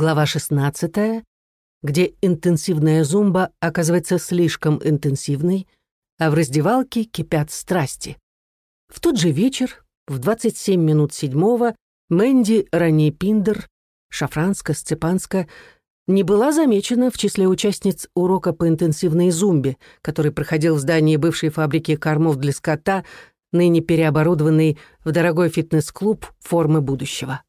Глава 16, где интенсивная зумба оказывается слишком интенсивной, а в раздевалке кипят страсти. В тот же вечер, в 27 минут седьмого, Мэнди Ранее Пиндер, Шафранска, Сцепанска, не была замечена в числе участниц урока по интенсивной зумбе, который проходил в здании бывшей фабрики кормов для скота, ныне переоборудованный в дорогой фитнес-клуб формы будущего.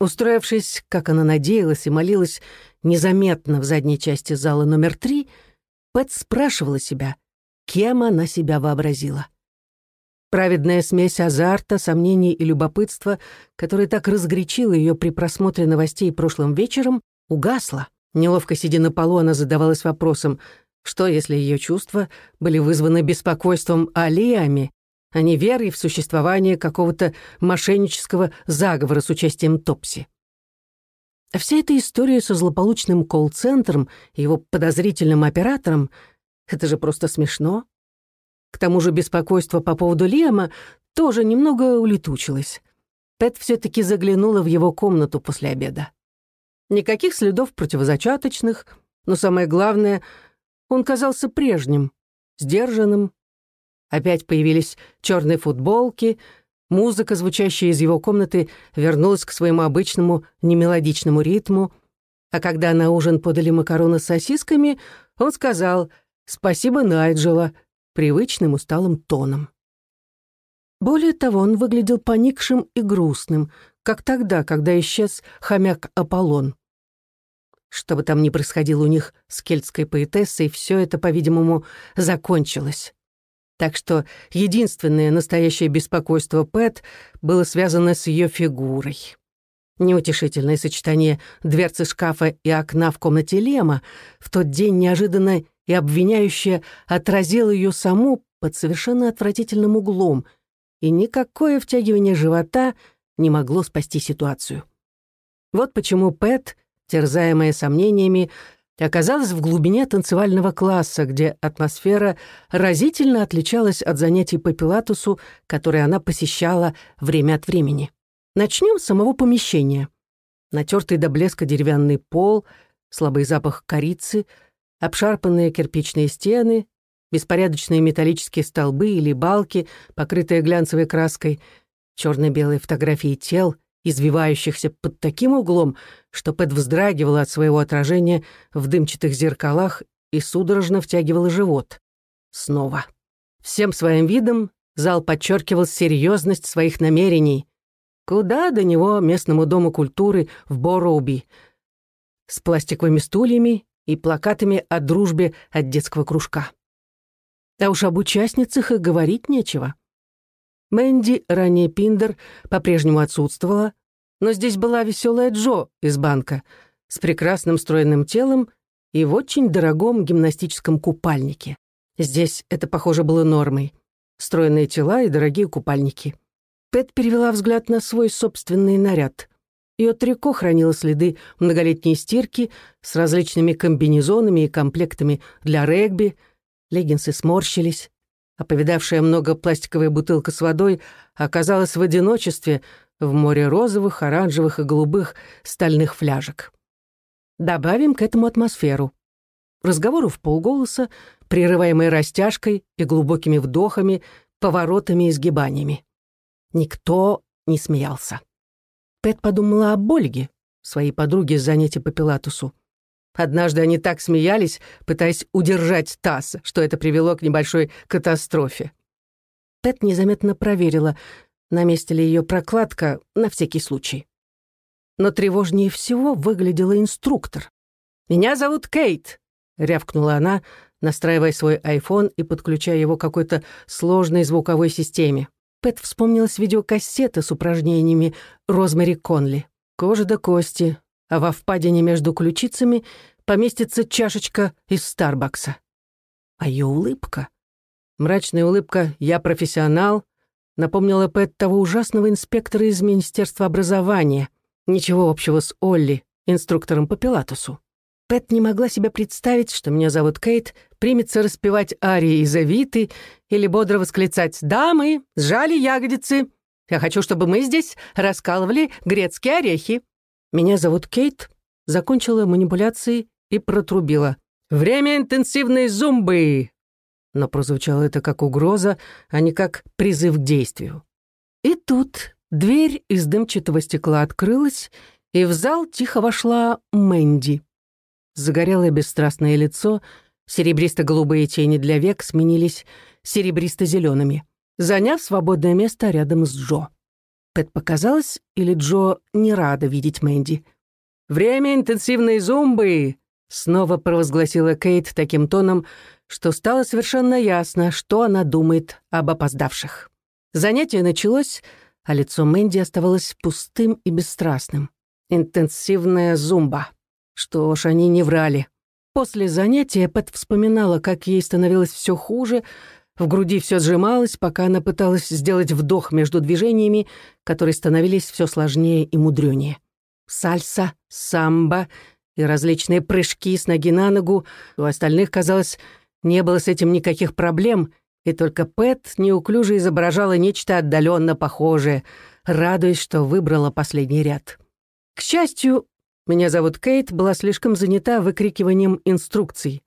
Устроившись, как она надеялась и молилась, незаметно в задней части зала номер три, Пэт спрашивала себя, кем она себя вообразила. Праведная смесь азарта, сомнений и любопытства, которая так разгорячила ее при просмотре новостей прошлым вечером, угасла. Неловко сидя на полу, она задавалась вопросом, что если ее чувства были вызваны беспокойством о Лиаме, а не верой в существование какого-то мошеннического заговора с участием Топси. А вся эта история со злополучным колл-центром и его подозрительным оператором — это же просто смешно. К тому же беспокойство по поводу Лиама тоже немного улетучилось. Пэт все-таки заглянула в его комнату после обеда. Никаких следов противозачаточных, но самое главное, он казался прежним, сдержанным. Опять появились черные футболки, музыка, звучащая из его комнаты, вернулась к своему обычному немелодичному ритму, а когда на ужин подали макароны с сосисками, он сказал «Спасибо, Найджела», привычным усталым тоном. Более того, он выглядел поникшим и грустным, как тогда, когда исчез хомяк Аполлон. Что бы там ни происходило у них с кельтской поэтессой, все это, по-видимому, закончилось. Так что единственное настоящее беспокойство Пэт было связано с ее фигурой. Неутешительное сочетание дверцы шкафа и окна в комнате Лема в тот день неожиданно и обвиняющая отразила ее саму под совершенно отвратительным углом, и никакое втягивание живота не могло спасти ситуацию. Вот почему Пэт, терзаемая сомнениями, оказалась в глубине танцевального класса, где атмосфера разительно отличалась от занятий по пилатусу, которые она посещала время от времени. Начнем с самого помещения. Натертый до блеска деревянный пол, слабый запах корицы — обшарпанные кирпичные стены, беспорядочные металлические столбы или балки, покрытые глянцевой краской, черно-белые фотографии тел, извивающихся под таким углом, что Пэт вздрагивала от своего отражения в дымчатых зеркалах и судорожно втягивала живот. Снова. Всем своим видом зал подчеркивал серьезность своих намерений. Куда до него местному дому культуры в Бороуби с пластиковыми стульями и плакатами о дружбе от детского кружка. А уж об участницах и говорить нечего. Мэнди, ранее Пиндер, по-прежнему отсутствовала, но здесь была веселая Джо из банка с прекрасным стройным телом и в очень дорогом гимнастическом купальнике. Здесь это, похоже, было нормой. Стройные тела и дорогие купальники. Пэт перевела взгляд на свой собственный наряд. Ее трико хранило следы многолетней стирки с различными комбинезонами и комплектами для регби, леггинсы сморщились, а повидавшая много пластиковая бутылка с водой оказалась в одиночестве в море розовых, оранжевых и голубых стальных фляжек. Добавим к этому атмосферу. Разговору в полголоса, прерываемой растяжкой и глубокими вдохами, поворотами и сгибаниями. Никто не смеялся. Пэт подумала об Ольге, своей подруге с занятий по пилатусу. Однажды они так смеялись, пытаясь удержать таз, что это привело к небольшой катастрофе. Пэт незаметно проверила, на месте ли ее прокладка, на всякий случай. Но тревожнее всего выглядела инструктор. «Меня зовут Кейт», — рявкнула она, настраивая свой айфон и подключая его к какой-то сложной звуковой системе. Пэт вспомнилась видеокассета с упражнениями Розмари Конли. Кожа до кости, а во впадине между ключицами поместится чашечка из Старбакса. А ее улыбка? Мрачная улыбка «Я профессионал» напомнила Пэт того ужасного инспектора из Министерства образования. Ничего общего с Олли, инструктором по пилатусу. Пэт не могла себе представить, что меня зовут Кейт, примется распевать арии из Авиты или бодро восклицать «Дамы, сжали ягодицы! Я хочу, чтобы мы здесь раскалывали грецкие орехи!» Меня зовут Кейт, закончила манипуляции и протрубила. «Время интенсивной зумбы!» Но прозвучало это как угроза, а не как призыв к действию. И тут дверь из дымчатого стекла открылась, и в зал тихо вошла Мэнди. Загорелое бесстрастное лицо, серебристо-голубые тени для век сменились серебристо-зелеными, заняв свободное место рядом с Джо. Пэт показалось, или Джо не рада видеть Мэнди. «Время интенсивной зумбы!» Снова провозгласила Кейт таким тоном, что стало совершенно ясно, что она думает об опоздавших. Занятие началось, а лицо Мэнди оставалось пустым и бесстрастным. Интенсивная зумба. Что ж, они не врали. После занятия Пэт вспоминала, как ей становилось все хуже, в груди все сжималось, пока она пыталась сделать вдох между движениями, которые становились все сложнее и мудрёнее. Сальса, самбо и различные прыжки с ноги на ногу. У остальных, казалось, не было с этим никаких проблем, и только Пэт неуклюже изображала нечто отдаленно похожее, радуясь, что выбрала последний ряд. К счастью, меня зовут Кейт была слишком занята выкрикиванием инструкций.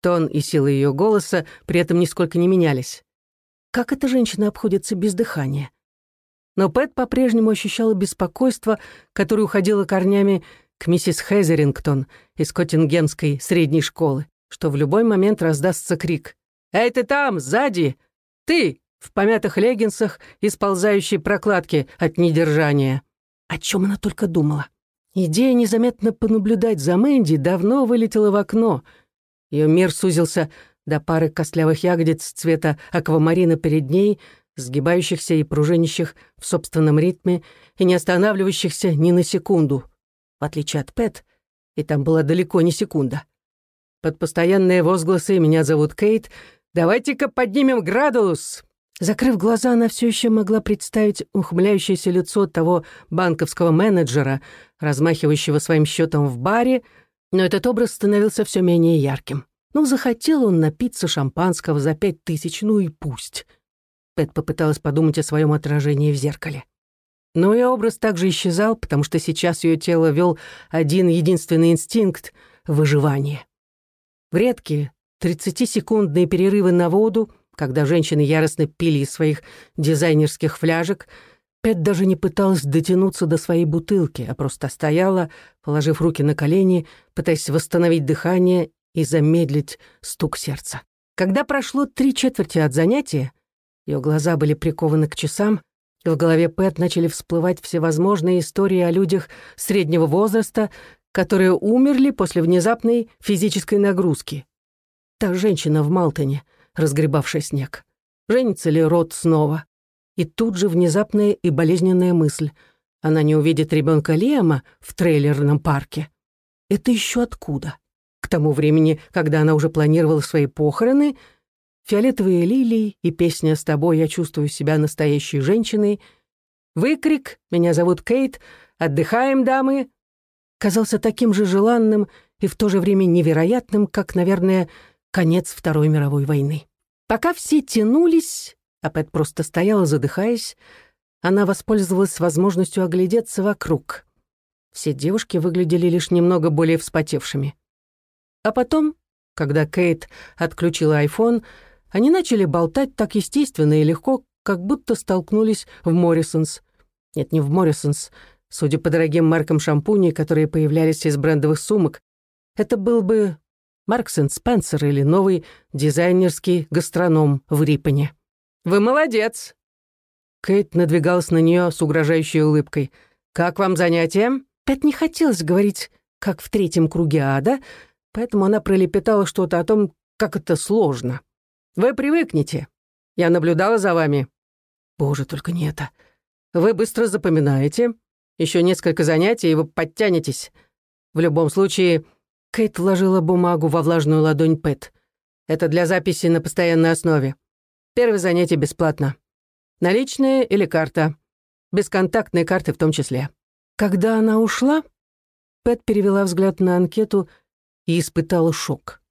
Тон и сила ее голоса при этом нисколько не менялись. Как эта женщина обходится без дыхания? Но Пэт по-прежнему ощущала беспокойство, которое уходило корнями к миссис Хезерингтон из Коттингемской средней школы, что в любой момент раздастся крик. «Эй, ты там, сзади! Ты!» в помятых леггинсах и сползающей прокладке от недержания. О чем она только думала. Идея незаметно понаблюдать за Мэнди давно вылетела в окно. Ее мир сузился до пары костлявых ягодиц цвета аквамарина перед ней, сгибающихся и пружинящих в собственном ритме и не останавливающихся ни на секунду — в отличие от Пэт, и там была далеко не секунда. Под постоянные возгласы «Меня зовут Кейт», «Давайте-ка поднимем градус!» Закрыв глаза, она все еще могла представить ухмыляющееся лицо того банковского менеджера, размахивающего своим счетом в баре, но этот образ становился все менее ярким. Ну, захотел он напиться шампанского за пять тысяч, ну и пусть. Пэт попыталась подумать о своем отражении в зеркале. Но и образ также исчезал, потому что сейчас ее тело вел один единственный инстинкт — выживание. В редкие 30-секундные перерывы на воду, когда женщины яростно пили из своих дизайнерских фляжек, Пэт даже не пыталась дотянуться до своей бутылки, а просто стояла, положив руки на колени, пытаясь восстановить дыхание и замедлить стук сердца. Когда прошло три четверти от занятия, ее глаза были прикованы к часам, в голове Пэт начали всплывать всевозможные истории о людях среднего возраста, которые умерли после внезапной физической нагрузки. Та женщина в Малтоне, разгребавшая снег. Женится ли род снова? И тут же внезапная и болезненная мысль. Она не увидит ребенка Лиама в трейлерном парке. Это еще откуда? К тому времени, когда она уже планировала свои похороны — фиолетовые лилии и песня «С тобой я чувствую себя настоящей женщиной», выкрик «Меня зовут Кейт», «Отдыхаем, дамы», казался таким же желанным и в то же время невероятным, как, наверное, конец Второй мировой войны. Пока все тянулись, а Пэт просто стояла, задыхаясь, она воспользовалась возможностью оглядеться вокруг. Все девушки выглядели лишь немного более вспотевшими. А потом, когда Кейт отключила айфон, они начали болтать так естественно и легко, как будто столкнулись в Моррисонс. Нет, не в Моррисонс. Судя по дорогим маркам шампуней, которые появлялись из брендовых сумок, это был бы Маркс энд Спенсер или новый дизайнерский гастроном в Риппене. «Вы молодец!» Кейт надвигалась на нее с угрожающей улыбкой. «Как вам занятие?» Пэт не хотелось говорить, как в третьем круге ада, поэтому она пролепетала что-то о том, как это сложно. Вы привыкнете. Я наблюдала за вами. Боже, только не это. Вы быстро запоминаете. Еще несколько занятий, и вы подтянетесь. В любом случае, Кейт вложила бумагу во влажную ладонь Пэт. Это для записи на постоянной основе. Первое занятие бесплатно. Наличные или карта. Бесконтактные карты в том числе. Когда она ушла, Пэт перевела взгляд на анкету и испытала шок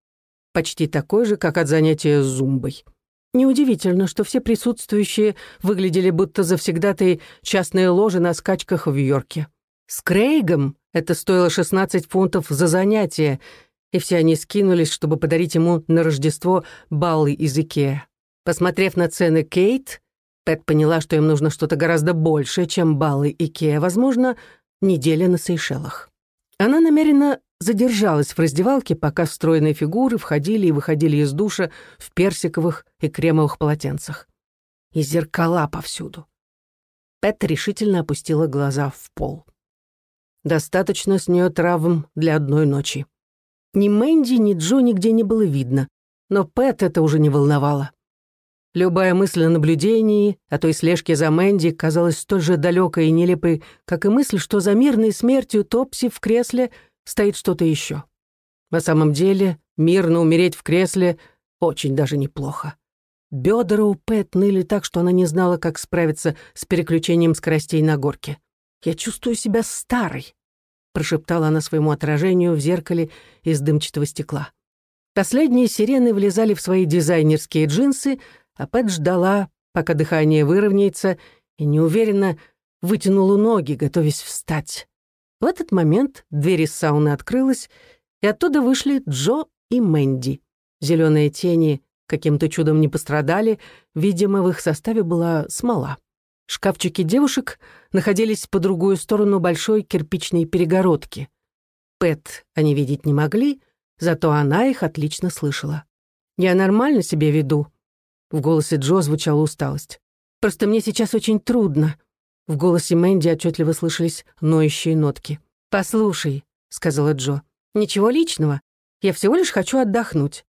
почти такой же, как от занятия зумбой. Неудивительно, что все присутствующие выглядели будто завсегдатые частные ложи на скачках в Йорке. С Крейгом Это стоило 16 фунтов за занятие, и все они скинулись, чтобы подарить ему на Рождество баллы из Икеа. Посмотрев на цены Кейт, Пэт поняла, что им нужно что-то гораздо большее, чем баллы Икеа, возможно, неделя на Сейшелах. Она намеренно задержалась в раздевалке, пока стройные фигуры входили и выходили из душа в персиковых и кремовых полотенцах. И зеркала повсюду. Пэт решительно опустила глаза в пол. Достаточно с нее травм для одной ночи. Ни Мэнди, ни Джо нигде не было видно, но Пэт это уже не волновало. Любая мысль о наблюдении, о той слежке за Мэнди казалась столь же далекой и нелепой, как и мысль, что за мирной смертью Топси в кресле стоит что-то еще. На самом деле, мирно умереть в кресле очень даже неплохо. Бедра у Пэт ныли так, что она не знала, как справиться с переключением скоростей на горке. «Я чувствую себя старой», — прошептала она своему отражению в зеркале из дымчатого стекла. Последние сирены влезали в свои дизайнерские джинсы, а Пэт ждала, пока дыхание выровняется, и неуверенно вытянула ноги, готовясь встать. В этот момент дверь из сауны открылась, и оттуда вышли Джо и Мэнди. Зеленые тени каким-то чудом не пострадали, видимо, в их составе была смола. Шкафчики девушек находились по другую сторону большой кирпичной перегородки. Пэт они видеть не могли, зато она их отлично слышала. «Я нормально себя веду», в голосе Джо звучала усталость. «Просто мне сейчас очень трудно». В голосе Мэнди отчетливо слышались ноющие нотки. «Послушай», — сказала Джо, — «ничего личного. Я всего лишь хочу отдохнуть.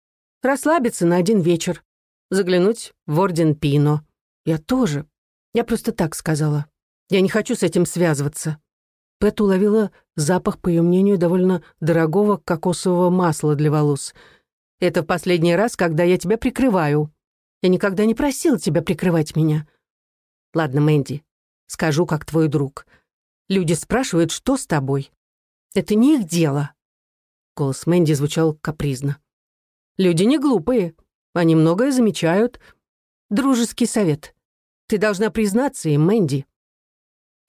Расслабиться на один вечер. Заглянуть в Орден Пино. Я тоже. Я просто так сказала. Я не хочу с этим связываться». Пэт уловила запах, по ее мнению, довольно дорогого кокосового масла для волос. «Это в последний раз, когда я тебя прикрываю», я никогда не просил тебя прикрывать меня. Ладно, Мэнди, скажу, как твой друг. Люди спрашивают, что с тобой. Это не их дело. Голос Мэнди звучал капризно. Люди не глупые. Они многое замечают. Дружеский совет. Ты должна признаться им, Мэнди.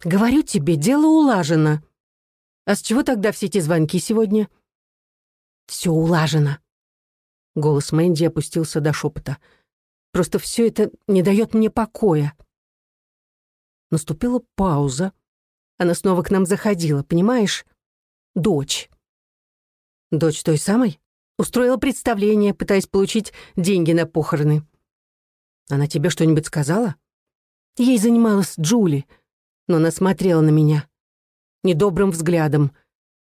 Говорю тебе, дело улажено. А с чего тогда все эти звонки сегодня? Все улажено. Голос Мэнди опустился до шепота. Просто все это не дает мне покоя. Наступила пауза. Она снова к нам заходила, понимаешь? Дочь. Дочь той самой? Устроила представление, пытаясь получить деньги на похороны. Она тебе что-нибудь сказала? Ей занималась Джули, но она смотрела на меня. Недобрым взглядом.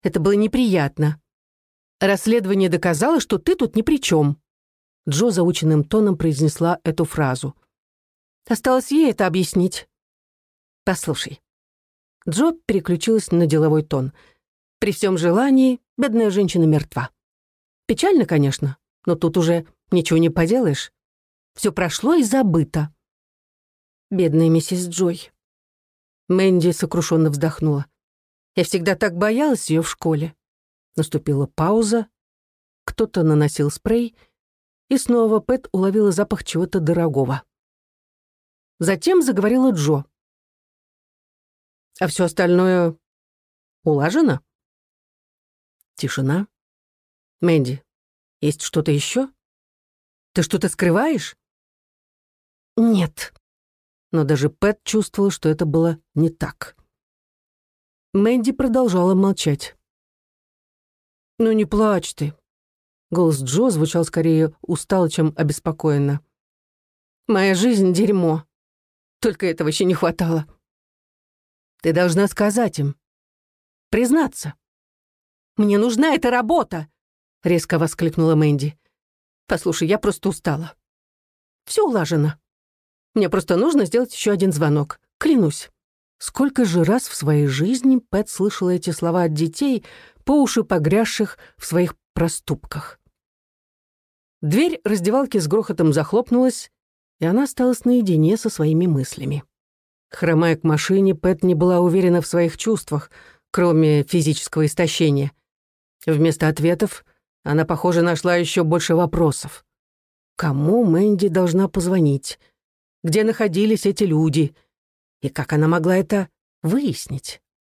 Это было неприятно. Расследование доказало, что ты тут ни при чем. Джо заученным тоном произнесла эту фразу. Осталось ей это объяснить. «Послушай». Джо переключилась на деловой тон. «При всем желании бедная женщина мертва. Печально, конечно, но тут уже ничего не поделаешь. Все прошло и забыто». «Бедная миссис Джой». Мэнди сокрушенно вздохнула. «Я всегда так боялась ее в школе». Наступила пауза. Кто-то наносил спрей — и снова Пэт уловила запах чего-то дорогого. Затем заговорила Джо. «А все остальное улажено?» Тишина. «Мэнди, есть что-то еще? Ты что-то скрываешь?» «Нет». Но даже Пэт чувствовал, что это было не так. Мэнди продолжала молчать. «Ну не плачь ты. Голос Джо звучал скорее устало, чем обеспокоенно. «Моя жизнь — дерьмо. Только этого еще не хватало. Ты должна сказать им. Признаться. Мне нужна эта работа!» — резко воскликнула Мэнди. «Послушай, я просто устала. Все улажено. Мне просто нужно сделать еще один звонок. Клянусь». Сколько же раз в своей жизни Пэт слышала эти слова от детей, по уши погрязших в своих проступках. Дверь раздевалки с грохотом захлопнулась, и она осталась наедине со своими мыслями. Хромая к машине, Пэт не была уверена в своих чувствах, кроме физического истощения. Вместо ответов она, похоже, нашла еще больше вопросов. Кому Мэнди должна позвонить? Где находились эти люди? И как она могла это выяснить?